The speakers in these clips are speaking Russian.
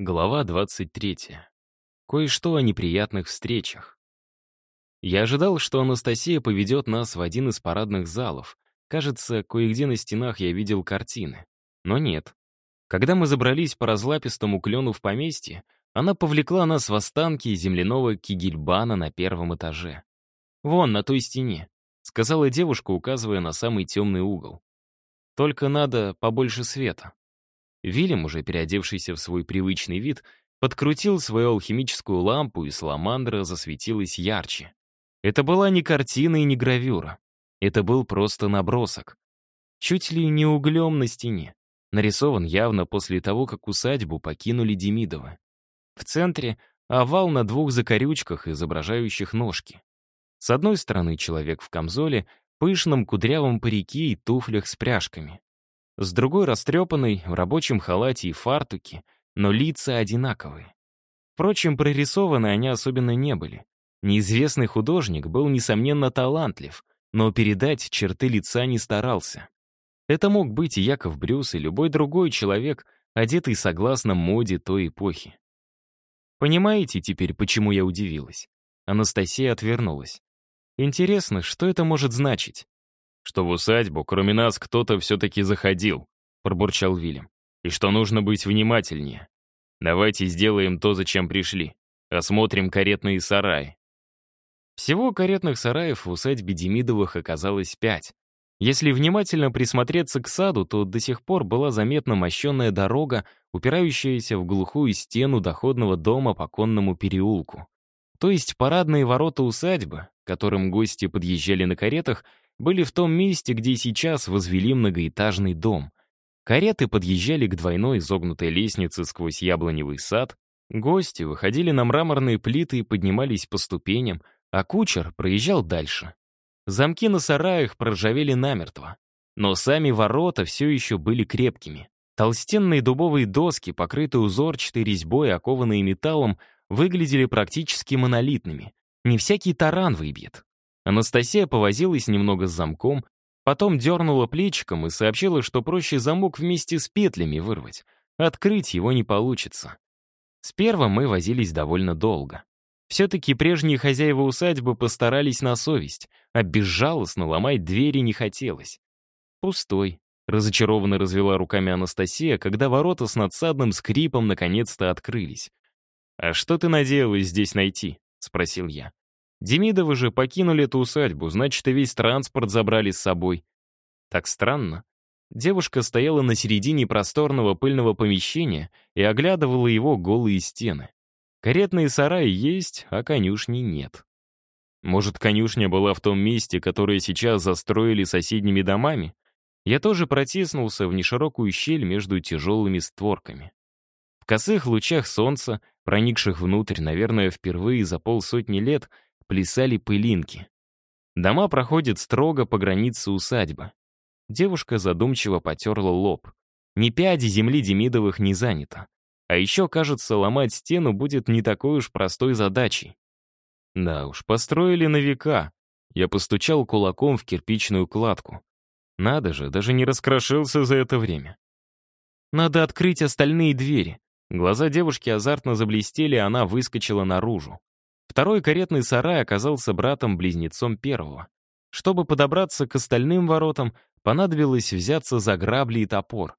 Глава 23. Кое-что о неприятных встречах. Я ожидал, что Анастасия поведет нас в один из парадных залов. Кажется, кое-где на стенах я видел картины. Но нет. Когда мы забрались по разлапистому клену в поместье, она повлекла нас в останки земляного кигельбана на первом этаже. «Вон, на той стене», — сказала девушка, указывая на самый темный угол. «Только надо побольше света». Вильям, уже переодевшийся в свой привычный вид, подкрутил свою алхимическую лампу, и саламандра засветилась ярче. Это была не картина и не гравюра. Это был просто набросок. Чуть ли не углем на стене. Нарисован явно после того, как усадьбу покинули Демидовы. В центре — овал на двух закорючках, изображающих ножки. С одной стороны человек в камзоле, пышном кудрявом парике и туфлях с пряжками с другой растрепанной, в рабочем халате и фартуке, но лица одинаковые. Впрочем, прорисованы они особенно не были. Неизвестный художник был, несомненно, талантлив, но передать черты лица не старался. Это мог быть и Яков Брюс, и любой другой человек, одетый согласно моде той эпохи. Понимаете теперь, почему я удивилась? Анастасия отвернулась. Интересно, что это может значить? Что в усадьбу, кроме нас, кто-то все-таки заходил», — пробурчал Вильям. «И что нужно быть внимательнее. Давайте сделаем то, зачем пришли. Осмотрим каретные сараи». Всего каретных сараев в усадьбе Демидовых оказалось пять. Если внимательно присмотреться к саду, то до сих пор была заметна мощенная дорога, упирающаяся в глухую стену доходного дома по конному переулку. То есть парадные ворота усадьбы, к которым гости подъезжали на каретах, были в том месте, где сейчас возвели многоэтажный дом. Кареты подъезжали к двойной изогнутой лестнице сквозь яблоневый сад, гости выходили на мраморные плиты и поднимались по ступеням, а кучер проезжал дальше. Замки на сараях проржавели намертво, но сами ворота все еще были крепкими. Толстенные дубовые доски, покрытые узорчатой резьбой, окованные металлом, выглядели практически монолитными. Не всякий таран выбьет. Анастасия повозилась немного с замком, потом дернула плечиком и сообщила, что проще замок вместе с петлями вырвать. Открыть его не получится. С первым мы возились довольно долго. Все-таки прежние хозяева усадьбы постарались на совесть, а безжалостно ломать двери не хотелось. Пустой. Разочарованно развела руками Анастасия, когда ворота с надсадным скрипом наконец-то открылись. «А что ты надеялась здесь найти?» — спросил я. Демидовы же покинули эту усадьбу, значит, и весь транспорт забрали с собой. Так странно. Девушка стояла на середине просторного пыльного помещения и оглядывала его голые стены. Каретные сараи есть, а конюшни нет. Может, конюшня была в том месте, которое сейчас застроили соседними домами? Я тоже протиснулся в неширокую щель между тяжелыми створками. В косых лучах солнца, проникших внутрь, наверное, впервые за полсотни лет, плясали пылинки. Дома проходят строго по границе усадьбы. Девушка задумчиво потерла лоб. Ни пяди земли Демидовых не занято. А еще, кажется, ломать стену будет не такой уж простой задачей. Да уж, построили на века. Я постучал кулаком в кирпичную кладку. Надо же, даже не раскрошился за это время. Надо открыть остальные двери. Глаза девушки азартно заблестели, она выскочила наружу. Второй каретный сарай оказался братом-близнецом первого. Чтобы подобраться к остальным воротам, понадобилось взяться за грабли и топор.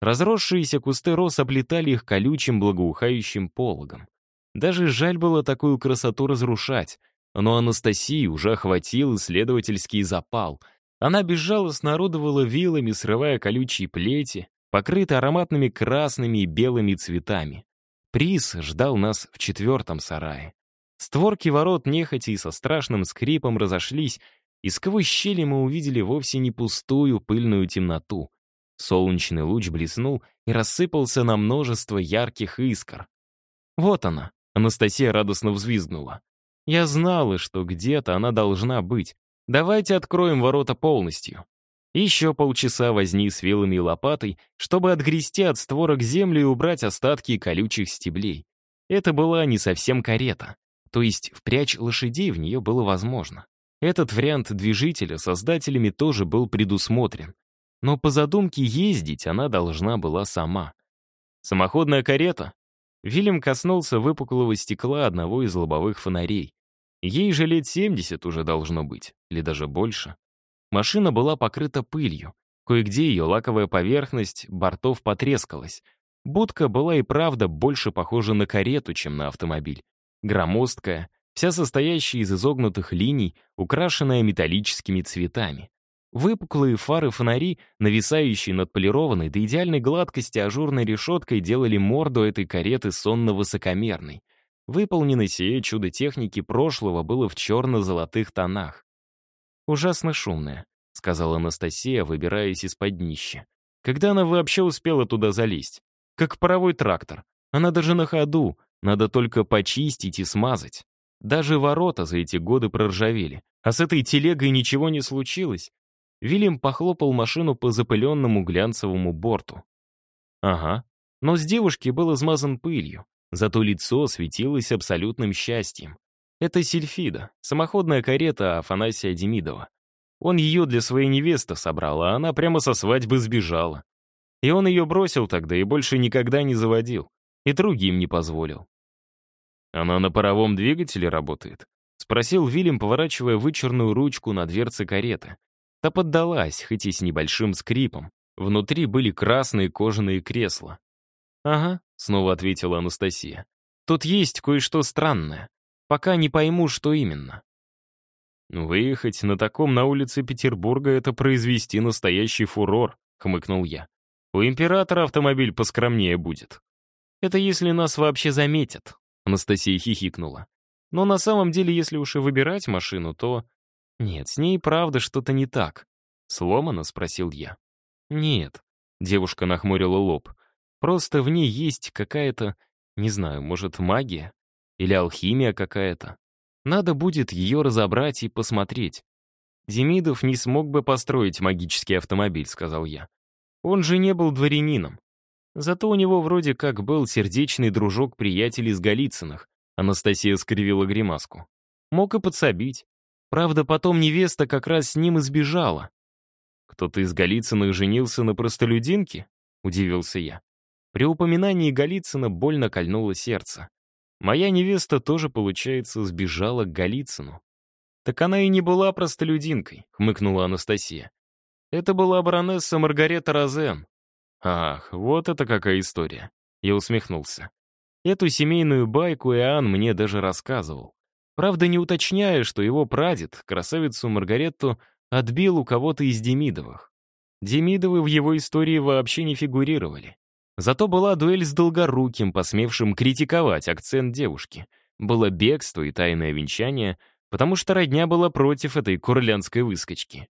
Разросшиеся кусты роз облетали их колючим благоухающим пологом. Даже жаль было такую красоту разрушать, но Анастасии уже охватил исследовательский запал. Она безжалостно орудовала вилами, срывая колючие плети, покрытые ароматными красными и белыми цветами. Приз ждал нас в четвертом сарае. Створки ворот нехотя и со страшным скрипом разошлись, и сквозь щели мы увидели вовсе не пустую пыльную темноту. Солнечный луч блеснул и рассыпался на множество ярких искр. «Вот она!» — Анастасия радостно взвизгнула. «Я знала, что где-то она должна быть. Давайте откроем ворота полностью». Еще полчаса возни с вилами и лопатой, чтобы отгрести от створок землю и убрать остатки колючих стеблей. Это была не совсем карета. То есть впрячь лошадей в нее было возможно. Этот вариант движителя создателями тоже был предусмотрен. Но по задумке ездить она должна была сама. Самоходная карета? Вильям коснулся выпуклого стекла одного из лобовых фонарей. Ей же лет 70 уже должно быть, или даже больше. Машина была покрыта пылью. Кое-где ее лаковая поверхность бортов потрескалась. Будка была и правда больше похожа на карету, чем на автомобиль. Громоздкая, вся состоящая из изогнутых линий, украшенная металлическими цветами. Выпуклые фары-фонари, нависающие над полированной до идеальной гладкости ажурной решеткой, делали морду этой кареты сонно-высокомерной. Выполнено сие чудо техники прошлого было в черно-золотых тонах. «Ужасно шумная», — сказала Анастасия, выбираясь из-под днища. «Когда она вообще успела туда залезть? Как паровой трактор. Она даже на ходу, надо только почистить и смазать. Даже ворота за эти годы проржавели. А с этой телегой ничего не случилось. Вильям похлопал машину по запыленному глянцевому борту. Ага, но с девушки был измазан пылью, зато лицо светилось абсолютным счастьем. Это Сильфида, самоходная карета Афанасия Демидова. Он ее для своей невесты собрал, а она прямо со свадьбы сбежала. И он ее бросил тогда и больше никогда не заводил. И другим не позволил. «Она на паровом двигателе работает?» — спросил Вильям, поворачивая вычурную ручку на дверце кареты. Та поддалась, хоть и с небольшим скрипом. Внутри были красные кожаные кресла. «Ага», — снова ответила Анастасия. «Тут есть кое-что странное. Пока не пойму, что именно». «Выехать на таком на улице Петербурга — это произвести настоящий фурор», — хмыкнул я. «У императора автомобиль поскромнее будет». «Это если нас вообще заметят», — Анастасия хихикнула. «Но на самом деле, если уж и выбирать машину, то нет, с ней правда что-то не так. Сломано, спросил я. Нет. Девушка нахмурила лоб. Просто в ней есть какая-то, не знаю, может, магия? Или алхимия какая-то? Надо будет ее разобрать и посмотреть. Демидов не смог бы построить магический автомобиль, сказал я. Он же не был дворянином. Зато у него вроде как был сердечный дружок-приятель из Голицыных. Анастасия скривила гримаску. Мог и подсобить. Правда, потом невеста как раз с ним и сбежала. «Кто-то из Голицыных женился на простолюдинке?» — удивился я. При упоминании Голицына больно кольнуло сердце. Моя невеста тоже, получается, сбежала к Голицыну. «Так она и не была простолюдинкой», — хмыкнула Анастасия. «Это была баронесса Маргарета Розен». «Ах, вот это какая история!» Я усмехнулся. Эту семейную байку Иоанн мне даже рассказывал. Правда, не уточняя, что его прадед, красавицу Маргарету, отбил у кого-то из Демидовых. Демидовы в его истории вообще не фигурировали. Зато была дуэль с Долгоруким, посмевшим критиковать акцент девушки. Было бегство и тайное венчание, потому что родня была против этой курлянской выскочки.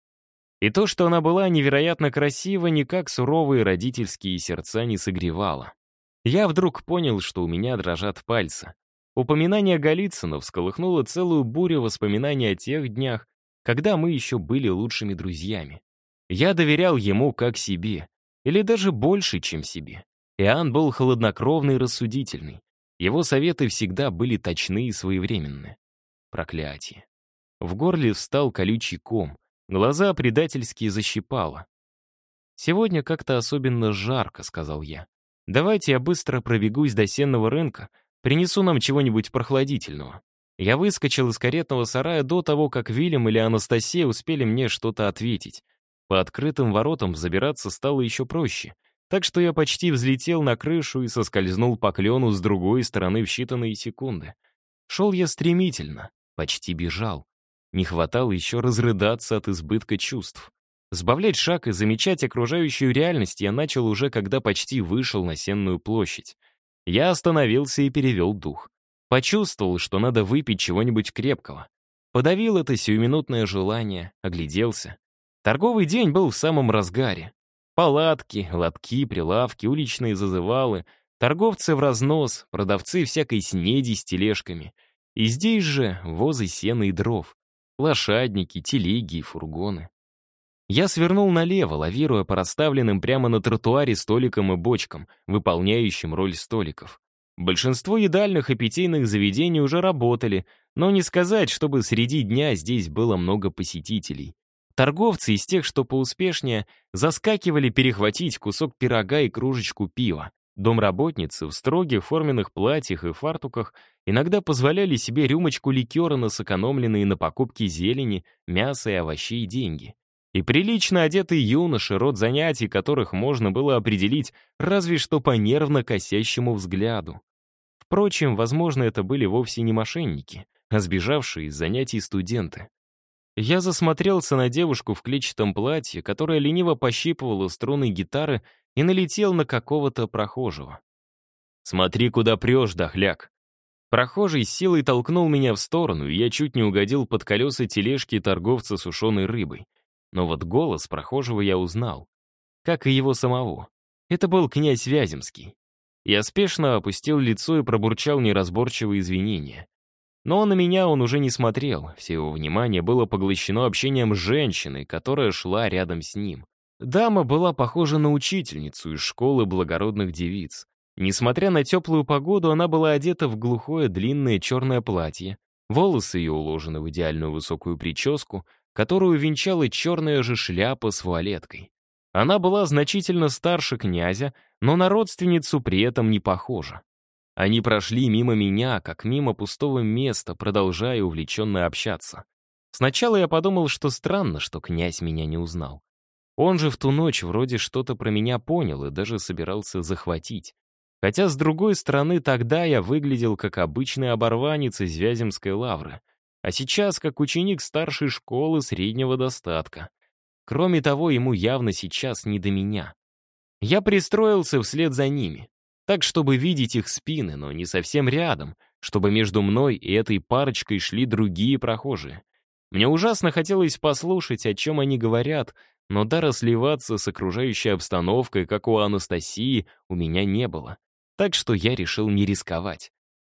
И то, что она была невероятно красива, никак суровые родительские сердца не согревало. Я вдруг понял, что у меня дрожат пальцы. Упоминание Голицына всколыхнуло целую бурю воспоминаний о тех днях, когда мы еще были лучшими друзьями. Я доверял ему как себе, или даже больше, чем себе. Иоанн был холоднокровный и рассудительный. Его советы всегда были точны и своевременны. Проклятие. В горле встал колючий ком, глаза предательски защипало. «Сегодня как-то особенно жарко», — сказал я. «Давайте я быстро пробегусь до сенного рынка, Принесу нам чего-нибудь прохладительного». Я выскочил из каретного сарая до того, как Вильям или Анастасия успели мне что-то ответить. По открытым воротам забираться стало еще проще, так что я почти взлетел на крышу и соскользнул по клену с другой стороны в считанные секунды. Шел я стремительно, почти бежал. Не хватало еще разрыдаться от избытка чувств. Сбавлять шаг и замечать окружающую реальность я начал уже, когда почти вышел на Сенную площадь. Я остановился и перевел дух. Почувствовал, что надо выпить чего-нибудь крепкого. Подавил это сиюминутное желание, огляделся. Торговый день был в самом разгаре. Палатки, лотки, прилавки, уличные зазывалы, торговцы в разнос, продавцы всякой снеди с тележками. И здесь же возы сена и дров, лошадники, телеги и фургоны. Я свернул налево, лавируя по расставленным прямо на тротуаре столикам и бочкам, выполняющим роль столиков. Большинство едальных и питейных заведений уже работали, но не сказать, чтобы среди дня здесь было много посетителей. Торговцы из тех, что поуспешнее, заскакивали перехватить кусок пирога и кружечку пива. Домработницы в строгих форменных платьях и фартуках иногда позволяли себе рюмочку ликера на сэкономленные на покупке зелени, мяса и овощей деньги. И прилично одетые юноши, род занятий которых можно было определить разве что по нервно косящему взгляду. Впрочем, возможно, это были вовсе не мошенники, а сбежавшие из занятий студенты. Я засмотрелся на девушку в клетчатом платье, которая лениво пощипывала струны гитары и налетел на какого-то прохожего. «Смотри, куда прешь, дохляк!» Прохожий силой толкнул меня в сторону, и я чуть не угодил под колеса тележки торговца сушеной рыбой. Но вот голос прохожего я узнал. Как и его самого. Это был князь Вяземский. Я спешно опустил лицо и пробурчал неразборчивые извинения. Но на меня он уже не смотрел, все его внимание было поглощено общением с женщиной, которая шла рядом с ним. Дама была похожа на учительницу из школы благородных девиц. Несмотря на теплую погоду, она была одета в глухое длинное черное платье. Волосы ее уложены в идеальную высокую прическу, которую венчала черная же шляпа с вуалеткой. Она была значительно старше князя, но на родственницу при этом не похожа. Они прошли мимо меня, как мимо пустого места, продолжая увлеченно общаться. Сначала я подумал, что странно, что князь меня не узнал. Он же в ту ночь вроде что-то про меня понял и даже собирался захватить. Хотя, с другой стороны, тогда я выглядел как обычный оборванец из Вяземской лавры, а сейчас как ученик старшей школы среднего достатка. Кроме того, ему явно сейчас не до меня. Я пристроился вслед за ними, так, чтобы видеть их спины, но не совсем рядом, чтобы между мной и этой парочкой шли другие прохожие. Мне ужасно хотелось послушать, о чем они говорят, но дара сливаться с окружающей обстановкой, как у Анастасии, у меня не было. Так что я решил не рисковать.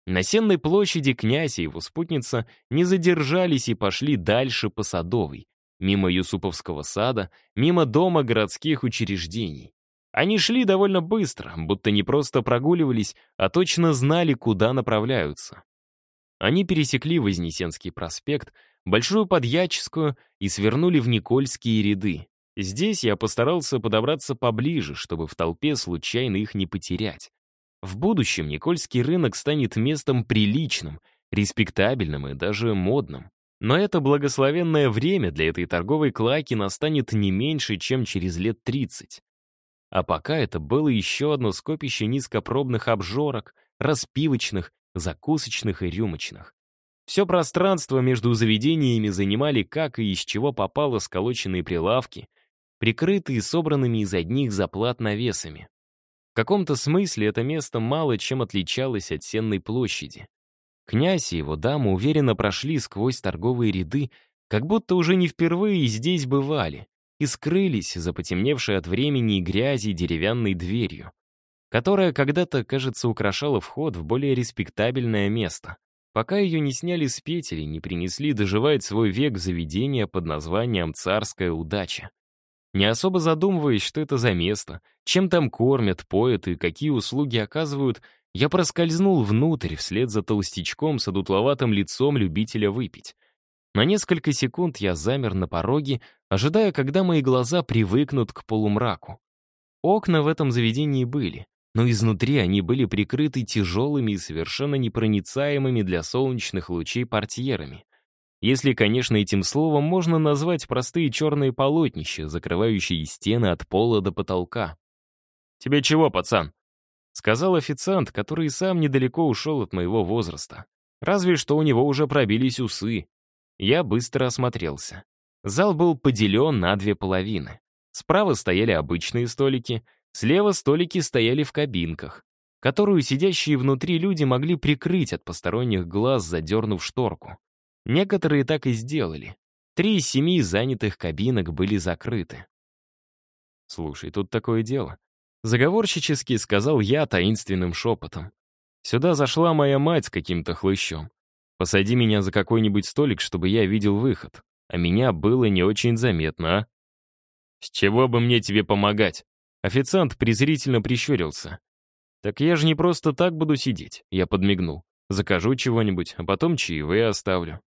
На Сенной площади князь и его спутница не задержались и пошли дальше по Садовой, мимо Юсуповского сада, мимо дома городских учреждений. Они шли довольно быстро, будто не просто прогуливались, а точно знали, куда направляются. Они пересекли Вознесенский проспект, Большую Подьяческую и свернули в Никольские ряды. Здесь я постарался подобраться поближе, чтобы в толпе случайно их не потерять. В будущем Никольский рынок станет местом приличным, респектабельным и даже модным. Но это благословенное время для этой торговой клаки настанет не меньше, чем через лет 30. А пока это было еще одно скопище низкопробных обжорок, распивочных, закусочных и рюмочных. Все пространство между заведениями занимали как и из чего попало сколоченные прилавки, прикрытые собранными из одних заплат навесами. Каком-то смысле это место мало чем отличалось от Сенной площади. Князь и его дама уверенно прошли сквозь торговые ряды, как будто уже не впервые здесь бывали, и скрылись за потемневшей от времени и грязи деревянной дверью, которая когда-то, кажется, украшала вход в более респектабельное место, пока ее не сняли с петель и не принесли доживать свой век заведения под названием «Царская удача». Не особо задумываясь, что это за место, чем там кормят, поят и какие услуги оказывают, я проскользнул внутрь вслед за толстячком с одутловатым лицом любителя выпить. На несколько секунд я замер на пороге, ожидая, когда мои глаза привыкнут к полумраку. Окна в этом заведении были, но изнутри они были прикрыты тяжелыми и совершенно непроницаемыми для солнечных лучей портьерами. Если, конечно, этим словом можно назвать простые черные полотнища, закрывающие стены от пола до потолка. «Тебе чего, пацан?» — сказал официант, который сам недалеко ушел от моего возраста. Разве что у него уже пробились усы. Я быстро осмотрелся. Зал был поделен на две половины. Справа стояли обычные столики, слева столики стояли в кабинках, которую сидящие внутри люди могли прикрыть от посторонних глаз, задернув шторку. Некоторые так и сделали. Три из семи занятых кабинок были закрыты. «Слушай, тут такое дело». Заговорщически сказал я таинственным шепотом. «Сюда зашла моя мать с каким-то хлыщом. Посади меня за какой-нибудь столик, чтобы я видел выход. А меня было не очень заметно, а?» «С чего бы мне тебе помогать?» Официант презрительно прищурился. «Так я же не просто так буду сидеть», — я подмигнул. «Закажу чего-нибудь, а потом чаевые оставлю».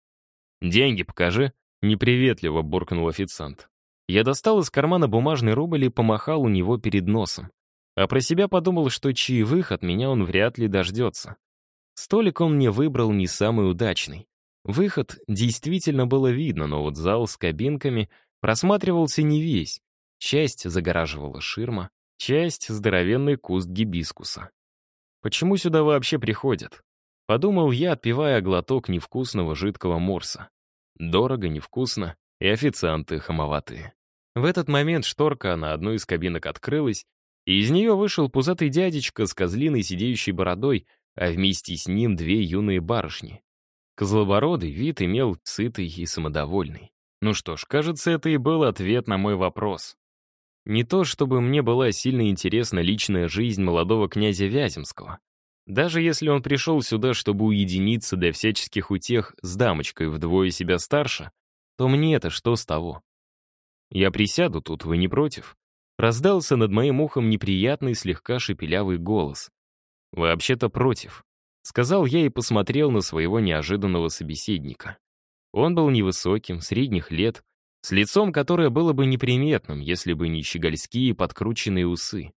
«Деньги покажи», — неприветливо буркнул официант. Я достал из кармана бумажный рубль и помахал у него перед носом. А про себя подумал, что чаевых от меня он вряд ли дождется. Столик он мне выбрал не самый удачный. Выход действительно было видно, но вот зал с кабинками просматривался не весь. Часть загораживала ширма, часть — здоровенный куст гибискуса. Почему сюда вообще приходят? Подумал я, отпивая глоток невкусного жидкого морса. Дорого, невкусно, и официанты хамоватые. В этот момент шторка на одной из кабинок открылась, и из нее вышел пузатый дядечка с козлиной сидеющей бородой, а вместе с ним две юные барышни. Козлобородый вид имел сытый и самодовольный. Ну что ж, кажется, это и был ответ на мой вопрос. Не то, чтобы мне была сильно интересна личная жизнь молодого князя Вяземского. Даже если он пришел сюда, чтобы уединиться для всяческих утех с дамочкой вдвое себя старше, то мне это что с того? Я присяду тут, вы не против? Раздался над моим ухом неприятный, слегка шепелявый голос. «Вообще-то против», — сказал я и посмотрел на своего неожиданного собеседника. Он был невысоким, средних лет, с лицом, которое было бы неприметным, если бы не щегольские подкрученные усы,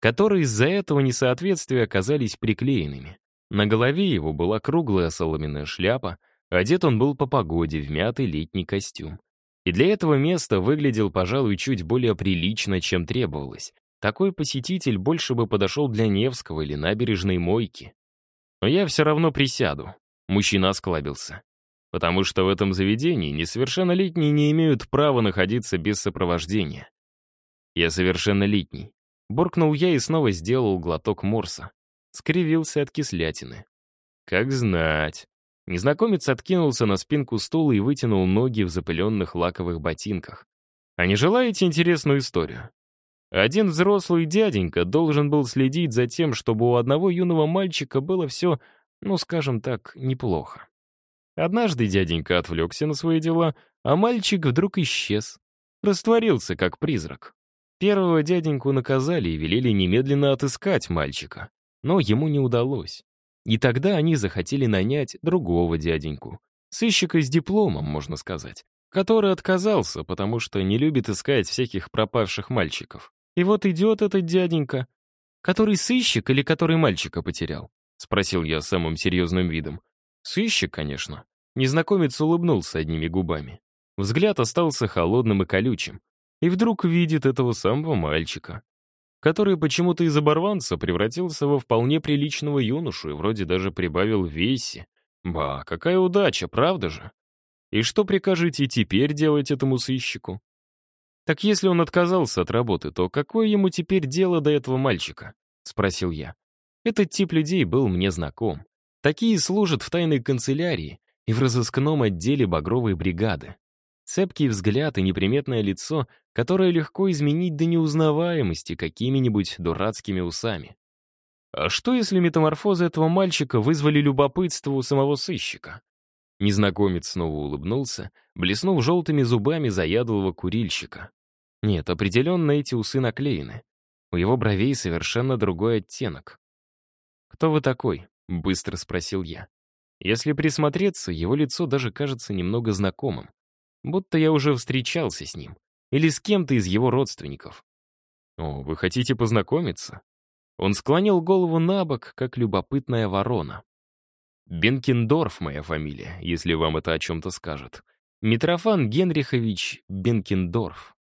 которые из-за этого несоответствия оказались приклеенными. На голове его была круглая соломенная шляпа, одет он был по погоде в мятый летний костюм. И для этого места выглядел, пожалуй, чуть более прилично, чем требовалось. Такой посетитель больше бы подошел для Невского или набережной мойки. Но я все равно присяду. Мужчина осклабился потому что в этом заведении несовершеннолетние не имеют права находиться без сопровождения. Я совершеннолетний. Буркнул я и снова сделал глоток морса. Скривился от кислятины. Как знать. Незнакомец откинулся на спинку стула и вытянул ноги в запыленных лаковых ботинках. А не желаете интересную историю? Один взрослый дяденька должен был следить за тем, чтобы у одного юного мальчика было все, ну, скажем так, неплохо. Однажды дяденька отвлекся на свои дела, а мальчик вдруг исчез. Растворился, как призрак. Первого дяденьку наказали и велели немедленно отыскать мальчика. Но ему не удалось. И тогда они захотели нанять другого дяденьку. Сыщика с дипломом, можно сказать. Который отказался, потому что не любит искать всяких пропавших мальчиков. И вот идет этот дяденька. Который сыщик или который мальчика потерял? Спросил я самым серьезным видом. Сыщик, конечно. Незнакомец улыбнулся одними губами. Взгляд остался холодным и колючим. И вдруг видит этого самого мальчика, который почему-то из оборванца превратился во вполне приличного юношу и вроде даже прибавил в весе. Ба, какая удача, правда же? И что прикажете теперь делать этому сыщику? Так если он отказался от работы, то какое ему теперь дело до этого мальчика? Спросил я. Этот тип людей был мне знаком. Такие служат в тайной канцелярии и в разыскном отделе Багровой бригады. Цепкий взгляд и неприметное лицо, которое легко изменить до неузнаваемости какими-нибудь дурацкими усами. А что, если метаморфозы этого мальчика вызвали любопытство у самого сыщика? Незнакомец снова улыбнулся, блеснув желтыми зубами заядлого курильщика. Нет, определенно эти усы наклеены. У его бровей совершенно другой оттенок. «Кто вы такой?» — быстро спросил я. Если присмотреться, его лицо даже кажется немного знакомым. Будто я уже встречался с ним. Или с кем-то из его родственников. «О, вы хотите познакомиться?» Он склонил голову на бок, как любопытная ворона. «Бенкендорф моя фамилия, если вам это о чем-то скажет. Митрофан Генрихович Бенкендорф».